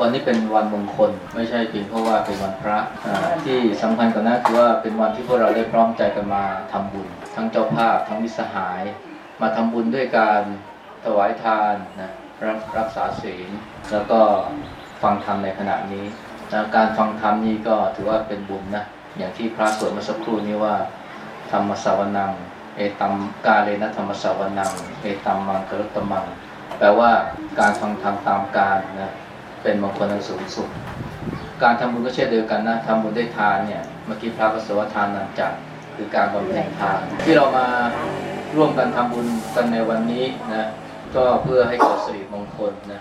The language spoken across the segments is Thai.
วันนี้เป็นวันมงคล ไม่ใช่เพียงเพราะว่าเป็นวันพระที่สำคัญกว่านั้นคือว่าเป็นวันที่พวกเราได้พร้อมใจกันมาทำบุญ ทั้งเจ้าภาพทั้งมิสหาย มาทำบุญด้วยการถวายทานนะรักรักษาศีลแล้วก็ฟังธรรมในขณะนี้นะการฟังธรรมนี้ก็ถือว่าเป็นบุญนะอย่างที่พระสวดเมื่อสักครู่นี้ว่า ธรรมสาวนัง เอตัมกาเลนะธรรมสาวนัง เอตัมมังกรุตตมัง แปลว่าการฟังธรรมตามการนะ เป็นมงคลอันสูงสุด การทำบุญก็เช่นเดียวกันนะทำบุญได้ทานเนี่ยเมื่อกี้พระก็สวดทานนันจักคือการบำเพ็ญทาน ที่เรามาร่วมกันทำบุญกันในวันนี้นะก็เพื่อให้เกิดสิริมงคลนะ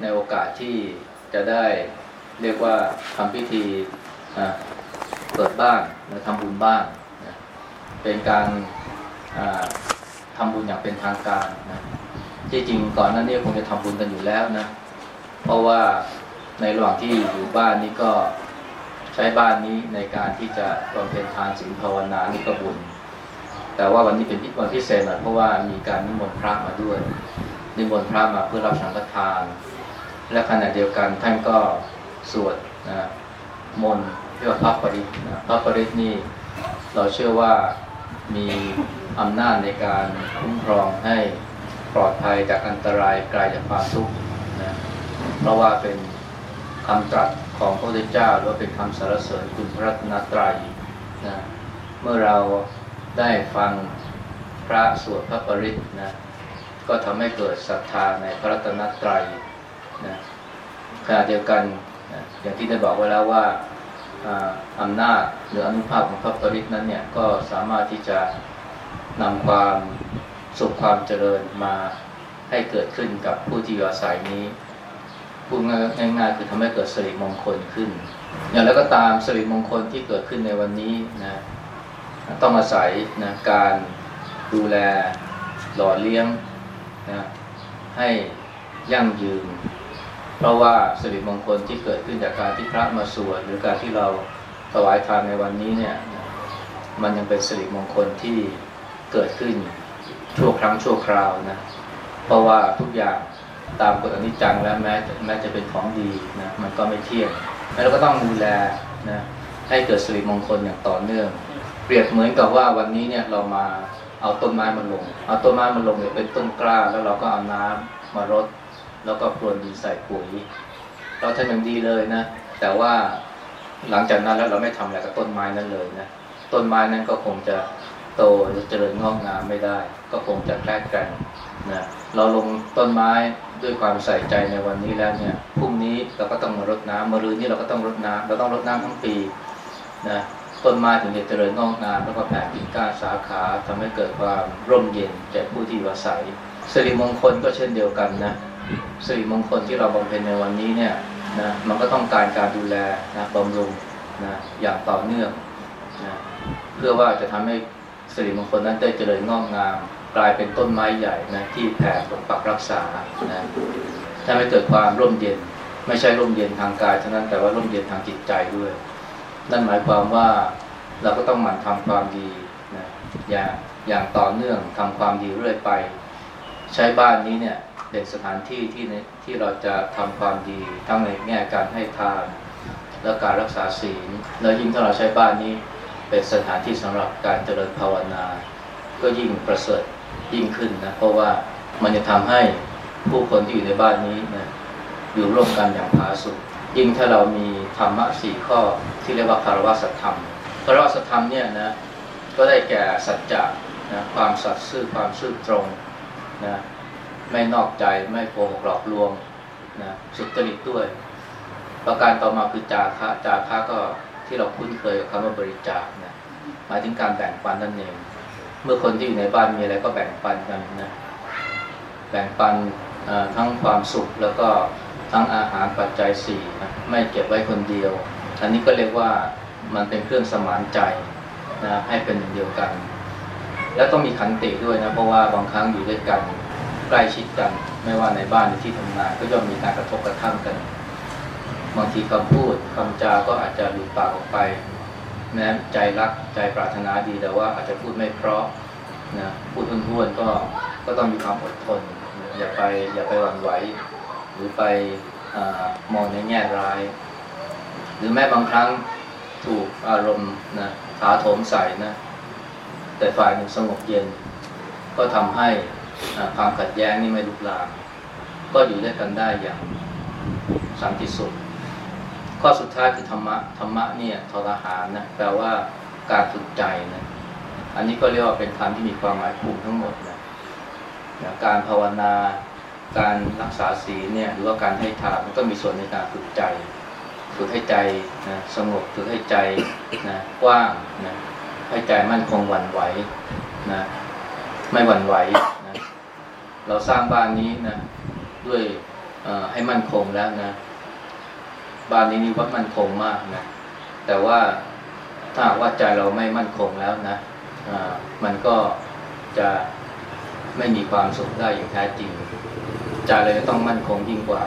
ในโอกาสที่จะได้เรียกว่าทำพิธีเปิดบ้านนะทำบุญบ้านนะเป็นการทำบุญอย่างเป็นทางการนะที่จริงก่อนหน้านี้คงจะทำบุญกันอยู่แล้วนะ ราะว่าในระหว่างที่อยู่บ้านนี้ก็ใช้บ้านนี้ในการที่จะบำเพ็ญทานศีลภาวนานี่ก็บุญ แต่ว่าวันนี้เป็นวันพิเศษหน่อยเพราะว่ามีการนิมนต์พระมาด้วย นิมนต์พระมาเพื่อรับสังฆทาน และขณะเดียวกันท่านก็สวดนะมนต์เรียกว่าพระปริตนะพระปริตนี่เราเชื่อว่ามีอำนาจในการคุ้มครองให้ปลอดภัยจากอันตรายไกลจากความทุกข์ เพราะว่าเป็นคำตรัสของพระพุทธเจ้าหรือว่าเป็นคำสรรเสริญคุณพระรัตนตรัยนะเมื่อเราได้ฟังพระสวดพระปริตนะก็ทำให้เกิดศรัทธาในพระรัตนตรัยนะขณะเดียวกันนะอย่างที่ได้บอกไว้แล้วว่าอำนาจหรืออนุภาพของพระปริตนั้นเนี่ยก็สามารถที่จะนำความสุขความเจริญมาให้เกิดขึ้นกับผู้ที่อยู่อาศัยนี้ พูดง่ายๆคือทำให้เกิดสิริมงคลขึ้น อย่างแล้วก็ตามสิริมงคลที่เกิดขึ้นในวันนี้นะต้องอาศัยนะการดูแลหล่อเลี้ยงนะให้ยั่งยืน เพราะว่าสิริมงคลที่เกิดขึ้นจากการที่พระมาสวดหรือการที่เราถวายทานในวันนี้เนี่ยมันยังเป็นสิริมงคลที่เกิดขึ้นชั่วครั้งชั่วคราวนะเพราะว่าทุกอย่าง ตามกฎอนิจจังแล้วแม้แม้จะเป็นของดีนะมันก็ไม่เที่ยงแล้วเราก็ต้องดูแลนะให้เกิดสิริมงคลอย่างต่อเนื่อง เปรียบเหมือนกับว่าวันนี้เนี่ยเรามาเอาต้นไม้มาลง เอาต้นไม้มาลงเนี่ยเป็นต้นกล้า แล้วเราก็เอาน้ำมารดแล้วก็พรวนดินใส่ปุ๋ยเราทำอย่างดีเลยนะ แต่ว่าหลังจากนั้นแล้วเราไม่ทำอะไรกับต้นไม้นั้นเลยนะต้นไม้นั้นก็คงจะโตจะเจริญงอกงามไม่ได้ ก็คงจะแคลกกันนะเราลงต้นไม้ ด้วยความใส่ใจในวันนี้แล้วเนี่ยพรุ่งนี้เราก็ต้องมารดน้ำมะรืนนี้เราก็ต้องรดน้ำเราต้องรดน้ำทั้งปีนะต้นไม้ถึงจะเจริญงอกงามแล้วก็แผ่กิ่งก้านสาขาทำให้เกิดความร่มเย็นแก่ผู้ที่อาศัยสิริมงคลก็เช่นเดียวกันนะสิริมงคลที่เราบำเพ็ญในวันนี้เนี่ยนะมันก็ต้องการการดูแลนะบำรุงนะอย่างต่อเนื่องนะเพื่อว่าจะทำให้สิริมงคลนั้นได้เจริญงอกงาม กลายเป็นต้นไม้ใหญ่นะที่แผ่ปกปักรักษานะทำให้เกิดความร่มเย็น ไม่ใช่ร่มเย็นทางกายเท่านั้นแต่ว่าร่มเย็นทางจิตใจด้วย นั่นหมายความว่าเราก็ต้องหมั่นทำความดีนะอย่างอย่างต่อเนื่องทำความดีเรื่อยไป ใช้บ้านนี้เนี่ยเป็นสถานที่ที่ที่เราจะทำความดีทั้งในแง่การให้ทานและการรักษาศีล แล้วยิ่งถ้าเราใช้บ้านนี้เป็นสถานที่สำหรับการเจริญภาวนา ก็ยิ่งประเสริฐ ยิ่งขึ้นนะเพราะว่ามันจะทำให้ผู้คนที่อยู่ในบ้านนี้นะอยู่ร่วมกันอย่างผาสุกยิ่งถ้าเรามีธรรมะสี่ข้อที่เรียกว่าคารวะสัตธรรมคารวะสัตธรรมเนี่ยนะก็ได้แก่สัจจะนะความสัตย์ซื่อความซื่อตรงนะไม่นอกใจไม่โกหกหลอกลวงนะสุจริตด้วย ประการต่อมาคือจาคะจาคะก็ที่เราคุ้นเคยกับคำว่าบริจาคนะหมายถึงการแบ่งปันนั่นเอง เมื่อคนที่อยู่ในบ้านมีอะไรก็แบ่งปันกันนะแบ่งปันทั้งความสุขแล้วก็ทั้งอาหารปัจจัยสี่นะไม่เก็บไว้คนเดียว อันนี้ก็เรียกว่ามันเป็นเครื่องสมานใจนะให้เป็นหนึ่งเดียวกัน แล้วต้องมีขันติด้วยนะเพราะว่าบางครั้งอยู่ด้วยกันใกล้ชิดกัน ไม่ว่าในบ้านหรือที่ทำงานก็ย่อมมีการกระทบกระทั่งกัน บางทีคำพูดคำจาก็อาจจะหลุดปากออกไป แม้ใจรักใจปรารถนาดีแต่ว่าอาจจะพูดไม่เพราะนะพูดท้วนๆก็ก็ต้องมีความอดทน อย่าไปอย่าไปหวั่นไหว หรือไปอมองในแง่ร้าย หรือแม้บางครั้งถูกอารมณ์นะถาโถมใส่นะแต่ฝ่ายหนึ่งสงบเย็น ก็ทำให้ความขัดแย้งนี่ไม่ลุกลาม ก็อยู่ด้วยกันได้อย่างสันติสุข ข้อสุดท้ายคือธรรมะ ธรรมะเนี่ยทรหารนะแปลว่าการฝึกใจนะ อันนี้ก็เรียกว่าเป็นคำที่มีความหมายผูกทั้งหมดนะนะการภาวนา การรักษาศีลเนี่ยหรือว่าการให้ทานมันก็มีส่วนในการฝึกใจ ฝึกให้ใจนะสงบฝึกให้ใจนะกว้างนะให้ใจมั่นคงหวั่นไหวนะไม่หวั่นไหวนะเราสร้างบ้านนี้นะด้วยให้มั่นคงแล้วนะ บ้านนี้นี่ว่ามั่นคงมากนะแต่ว่าถ้าว่าใจเราไม่มั่นคงแล้วนะมันก็จะไม่มีความสุขได้อย่างแท้จริงใจเราจะต้องมั่นคงยิ่งกว่า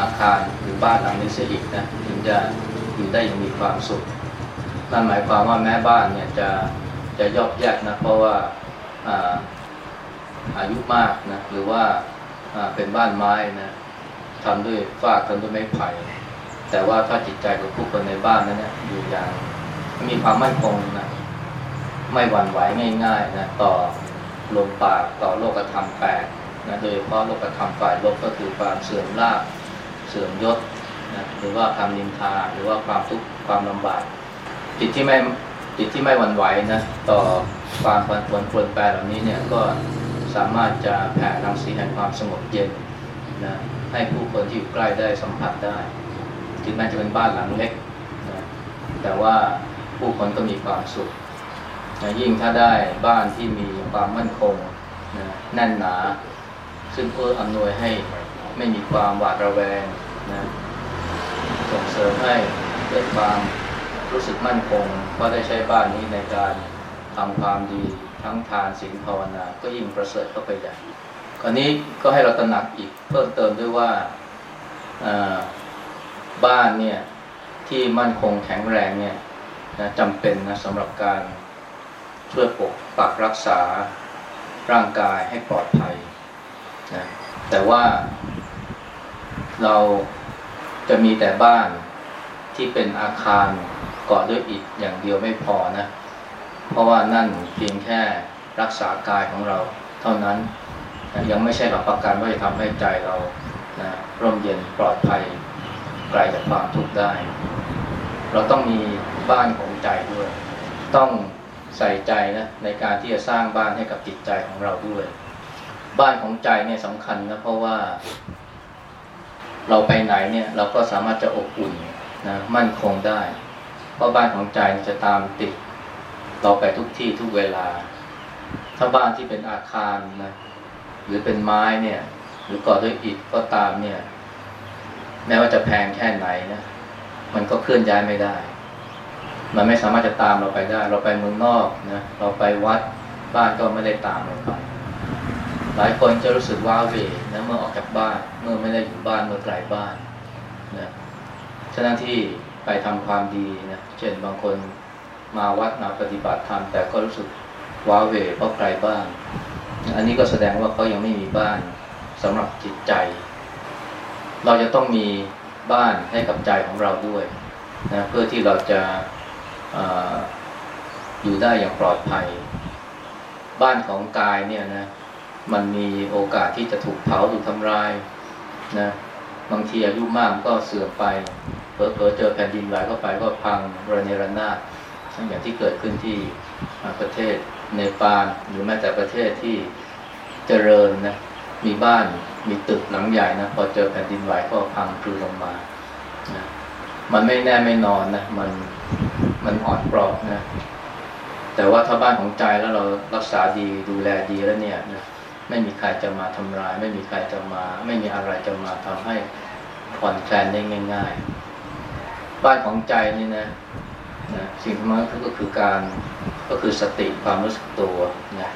อาคารหรือบ้านหลังนี้เสียอีกนะถึงจะอยู่ได้อย่างมีความสุขนั่นหมายความว่าแม้บ้านเนี่ยจะจะยอกแยกนะเพราะว่าอาอายุมากนะหรือว่าเป็นบ้านไม้นะ ทำด้วยฟากทำด้วยไม้ไผ่แต่ว่าถ้าจิตใจของผู้คนในบ้านนั้นเนี่ยอยู่อย่างมีความมั่นคงนะไม่หวั่นไหวง่ายๆนะต่อลมปากต่อโลกธรรมแปดนะโดยเฉพาะโลกธรรมฝ่ายลบก็คือความเสื่อมลาภเสื่อมยศนะหรือว่าความนินทาหรือว่าความทุกข์ความลำบากจิตที่ไม่จิตที่ไม่หวั่นไหวนะต่อความผันผวนปรนแปรเหล่านี้เนี่ยก็สามารถจะแผ่รังสีแห่งความสงบเย็น นะให้ผู้คนที่อยู่ใกล้ได้สัมผัสได้ ถึงแม้จะเป็นบ้านหลังเล็กนะแต่ว่าผู้คนก็มีความสุขนะยิ่งถ้าได้บ้านที่มีความมั่นคงนะแน่นหนา ซึ่งเพื่ออำนวยให้ไม่มีความหวาดระแวงนะส่งเสริมให้เกิดความรู้สึกมั่นคงว่าได้ใช้บ้านนี้ในการทำความดีทั้งทานศีลภาวนา ก็ยิ่งประเสริฐเข้าไปใหญ่ คราวนี้ก็ให้เราตระหนักอีกเพิ่มเติมด้วยว่าบ้านเนี่ยที่มั่นคงแข็งแรงเนี่ยนะจำเป็นนะสำหรับการช่วยปกปักรักษาร่างกายให้ปลอดภัยนะแต่ว่าเราจะมีแต่บ้านที่เป็นอาคารก่อด้วยอิฐอย่างเดียวไม่พอนะ เพราะว่านั่นเพียงแค่รักษากายของเราเท่านั้น ยังไม่ใช่หลักประกันว่าจะทำให้ใจเรานะร่มเย็นปลอดภัยไกลจากความทุกข์ได้ เราต้องมีบ้านของใจด้วย ต้องใส่ใจนะในการที่จะสร้างบ้านให้กับจิตใจของเราด้วย บ้านของใจเนี่ยสำคัญนะเพราะว่า เราไปไหนเนี่ย เราก็สามารถจะอบอุ่นนะมั่นคงได้ เพราะบ้านของใจจะตามติด เราไปทุกที่ทุกเวลา ถ้าบ้านที่เป็นอาคารนะ หรือเป็นไม้เนี่ย หรือก่อด้วยอิฐก็ตามเนี่ย แม้ว่าจะแพงแค่ไหนนะมันก็เคลื่อนย้ายไม่ได้ มันไม่สามารถจะตามเราไปได้ เราไปเมืองนอกนะเราไปวัดบ้านก็ไม่ได้ตามเราไป หลายคนจะรู้สึกว้าเวนะเมื่อออกจากบ้าน เมื่อไม่ได้อยู่บ้านเมื่อไกลบ้านนะฉะนั้นที่ไปทำความดีนะเช่นบางคนมาวัดมาปฏิบัติธรรมแต่ก็รู้สึกว้าเวเพราะไกลบ้าน อันนี้ก็แสดงว่าเขายังไม่มีบ้านสำหรับจิตใจ เราจะต้องมีบ้านให้กับใจของเราด้วยนะเพื่อที่เราจะออยู่ได้อย่างปลอดภัย บ้านของกายเนี่ยนะมันมีโอกาสที่จะถูกเผาถูกทำลายนะบางทีอายุมากก็เสื่อมไปเผลอๆเจอแผ่นดินไหวเข้าไปก็พังระเนระนาดอย่างที่เกิดขึ้นที่ประเทศ ในปานหรือแม้แต่ประเทศที่เจริญนะมีบ้านมีตึกหลังใหญ่นะพอเจอแผ่นดินไหวก็พังคลืนลงมานะมันไม่แน่ไม่นอนนะมันมันอ่อนปราะนะแต่ว่าถ้าบ้านของใจแล้วเรารักษาดีดูแลดีแล้วเนี่ยนะไม่มีใครจะมาทำลาย ไม่มีใครจะมา ไม่มีอะไรจะมาทำให้ผ่อนคลายได้ง่าย ๆ บ้านของใจนี่นะนะสิ่งที่มันก็คือการ ก็คือสติความรู้สึกตัวนะ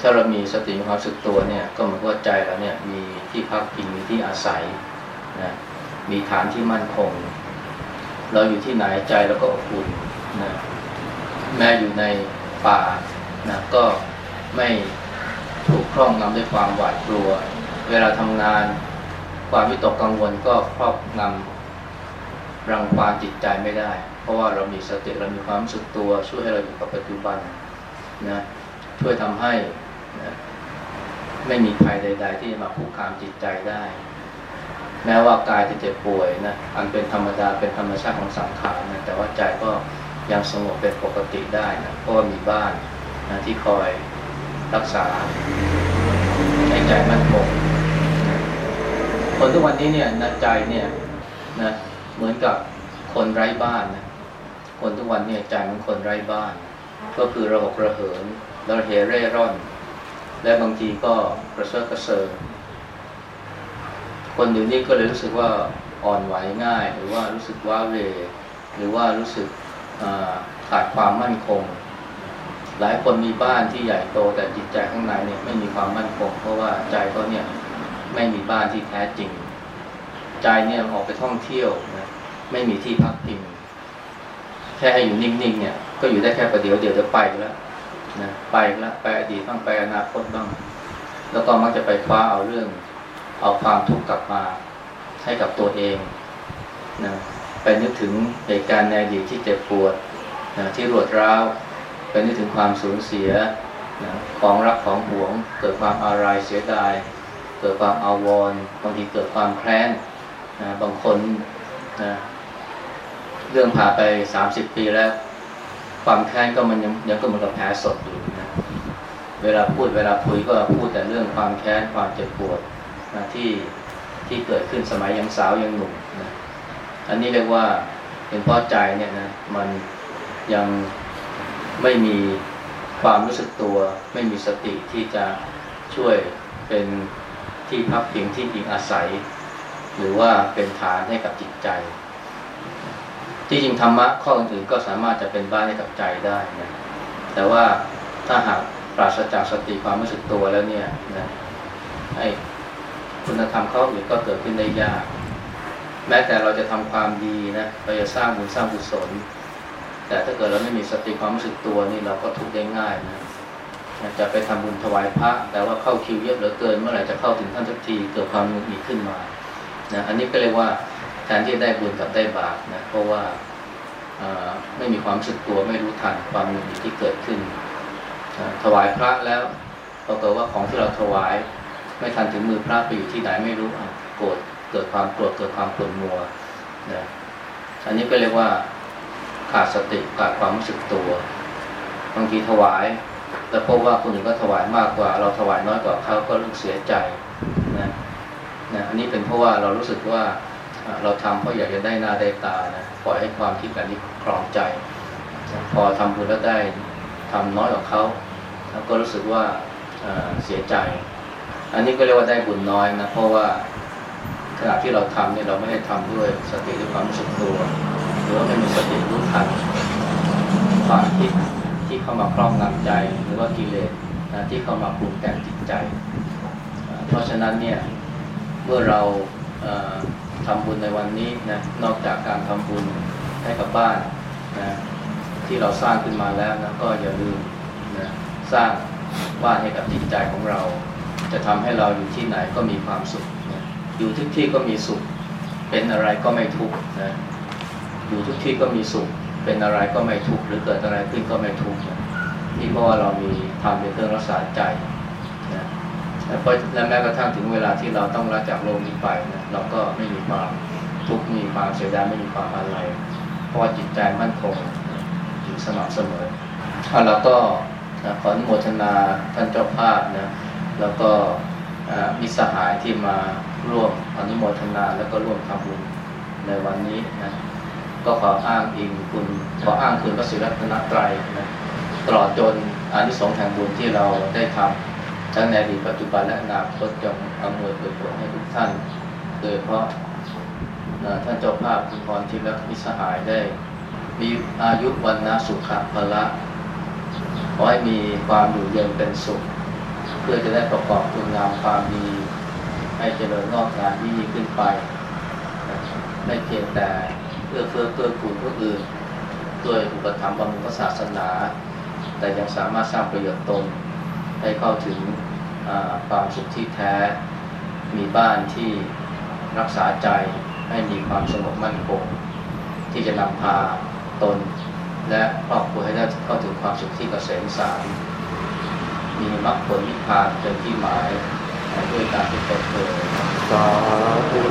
ถ้าเรามีสติความรู้สึกตัวเนี่ยก็เหมือนว่าใจเราเนี่ยมีที่พักพิงมีที่อาศัยนะมีฐานที่มั่นคง เราอยู่ที่ไหนใจเราก็อบอุ่นนะแม้อยู่ในป่านะก็ไม่ถูกครอบงำด้วยความหวาดกลัว เวลาทำงานความวิตกกังวลก็ครอบงำ รังควานจิตใจไม่ได้ เพราะว่าเรามีสติเรามีความสึกตัว ช่วยให้เราอยู่กับปัจจุบันนะช่วยทำให้นะไม่มีภัยใด ๆ ที่จะมาคุกคามจิตใจได้ แม้ว่ากายจะเจ็บป่วยนะอันเป็นธรรมดาเป็นธรรมชาติของสังขารนะแต่ว่าใจก็ยังสงบเป็นปกติได้นะเพราะว่ามีบ้านนะที่คอยรักษาให้ใจมั่นคงคนทุกวันนี้เนี่ยนะใจเนี่ยนะ เหมือนกับคนไร้บ้านนะคนทุกวันเนี่ยใจมือนคนไร้บ้าน ก็คือระหกระเหินระเหเร่ร่อน และบางทีก็กระเซาะกระเซิงคนเดี๋ยวนี้ก็เลยรู้สึกว่าอ่อนไหวง่าย หรือว่ารู้สึกว้าเวหรือว่ารู้สึกขาดความมั่นคง หลายคนมีบ้านที่ใหญ่โตแต่จิตใจข้างในเนี่ยไม่มีความมั่นคง เพราะว่าใจก็เนี่ยไม่มีบ้านที่แท้จริง ใจเนี่ยออกไปท่องเที่ยวนะไม่มีที่พักพิงแค่ให้อยู่นิ่งๆเนี่ย ก็อยู่ได้แค่ประเดี๋ยวเดี๋ยวจะไปแล้วนะไปแล้วไปอดีตบ้างไปอนาคตบ้าง แล้วก็มักจะไปคว้าเอาเรื่อง เอาความทุกข์กลับมาให้กับตัวเองนะไปนึกถึงเหตุการณ์ในอดีตที่เจ็บปวดนะที่รวดร้าวไปนึกถึงความสูญเสียนะของรักของหวง เกิดความอาลัยเสียดาย เกิดความอาวรณ์บางทีเกิดความแค้น นะบางคนนะเรื่องผ่านไปสามสิบปีแล้ว ความแค้นก็มันยังยังก็เหมือนกับแผลสดอยู่นะเวลาพูดเวลาคุยก็พูดแต่เรื่องความแค้นความเจ็บปวดนะที่ที่เกิดขึ้นสมัยยังสาวยังหนุ่มนะอันนี้เรียกว่าเป็นเพราะใจเนี่ยนะมันยังไม่มีความรู้สึกตัว ไม่มีสติที่จะช่วยเป็นที่พักพิงที่พิงอาศัย หรือว่าเป็นฐานให้กับจิตใจ ที่จริงธรรมะข้ออื่นๆก็สามารถจะเป็นบ้านให้กับใจได้นะแต่ว่าถ้าหากปราศจากสติความรู้สึกตัวแล้วเนี่ยนะไอ้คุณธรรมข้ออื่นก็เกิดขึ้นได้ยาก แม้แต่เราจะทำความดีนะเราจะสร้างบุญสร้างกุศลแต่ถ้าเกิดเราไม่มีสติความรู้สึกตัวนี่เราก็ทุกข์ได้ง่ายนะจะไปทำบุญถวายพระ แต่ว่าเข้าคิวเยอะเหลือเกิน เมื่อไหร่จะเข้าถึงท่านสักทีเกิดความหงุดหงิดขึ้นมา นะอันนี้ก็เรียกว่าแทนที่จะได้บุญกับได้บาปนะเพราะว่าไม่มีความสึกตัวไม่รู้ทันความหงุดหงิดที่เกิดขึ้น ถวายพระแล้วปรากฏว่าของที่เราถวาย ไม่ทันถึงมือพระไปอยู่ที่ไหนไม่รู้โกรธเกิดความโกรธเกิดความปวดมัวนะอันนี้ก็เรียกว่าขาดสติขาดความรู้สึกตัวบางทีถวายแล้วพบว่าคนอื่นก็ถวายมากกว่า เราถวายน้อยกว่าเขาก็รู้เสียใจนะ นะอันนี้เป็นเพราะว่าเรารู้สึกว่าเราทำเพราะอยากจะได้หน้าได้ตานะปล่อยให้ความคิดแบบนี้ครองใจ พอทำบุญแล้วได้ทำน้อยกว่าเขาแล้วก็รู้สึกว่าเสียใจ อันนี้ก็เรียกว่าได้บุญน้อยนะเพราะว่าขณะที่เราทำเนี่ยเราไม่ได้ทำด้วยสติด้วยความรู้สึกตัวหรือว่าไม่มีสติรู้ทันความคิดที่เข้ามาครอบงำใจหรือว่ากิเลสนะที่เข้ามาปรุงแต่งจิตใจ เพราะฉะนั้นเนี่ย เมื่อเราทำบุญในวันนี้นะนอกจากการทำบุญให้กับบ้านนะที่เราสร้างขึ้นมาแล้วนะก็อย่าลืมนะสร้างบ้านให้กับจิตใจของเรา จะทำให้เราอยู่ที่ไหนก็มีความสุขนะอยู่ทุกที่ก็มีสุข เป็นอะไรก็ไม่ทุกข์นะอยู่ทุกที่ก็มีสุข เป็นอะไรก็ไม่ทุกข์หรือเกิดอะไรขึ้นก็ไม่ทุกข์นะนี่เพราะว่าเรามีทำเป็นเครื่องรักษาใจ เพราะและแม้กระทั่งถึงเวลาที่เราต้องละจากโลกนี้ไปนะเราก็ไม่มีความทุกข์มีความเสียดายไม่มีความอะไร เพราะว่าจิตใจมั่นคงอยู่สม่ำเสมอแล้วก็ขออนุโมทนาท่านเจ้าภาพนะแล้วก็มิสหายที่มาร่วมอนุโมทนาแล้วก็ร่วมทำบุญในวันนี้นะก็ขออ้างอิงคุณขออ้างคุณพระศิรัตนตรัยนะตลอดจนอานิสงส์แห่งบุญที่เราได้ทำ ทั้งในอดีตปัจจุบันและอนาคตจงอำนวยผลให้ทุกท่าน โดยเพราะท่านเจ้าภาพคุณพรทิพย์และมิสหายได้ มีอายุวันนาสุขะพละขอให้มีความอยู่เย็นเป็นสุข เพื่อจะได้ประกอบคุณงามความดีให้เจริญงอกงามยิ่งขึ้นไปไม่เพียงแต่เพื่อเพื่อเพื่อกูลผู้อื่นด้วยอุปถัมภ์บำรุงศาสนา แต่ยังสามารถสร้างประโยชน์ตน ให้เข้าถึงความสุขที่แท้ มีบ้านที่รักษาใจให้มีความสงบมั่นคงที่จะนำพาตน และครอบครัวให้ได้เข้าถึงความสุขที่เกษมสารมีมรรคผลนิพพานเป็นที่หมายด้วยการที่เปิดเผยสาธุ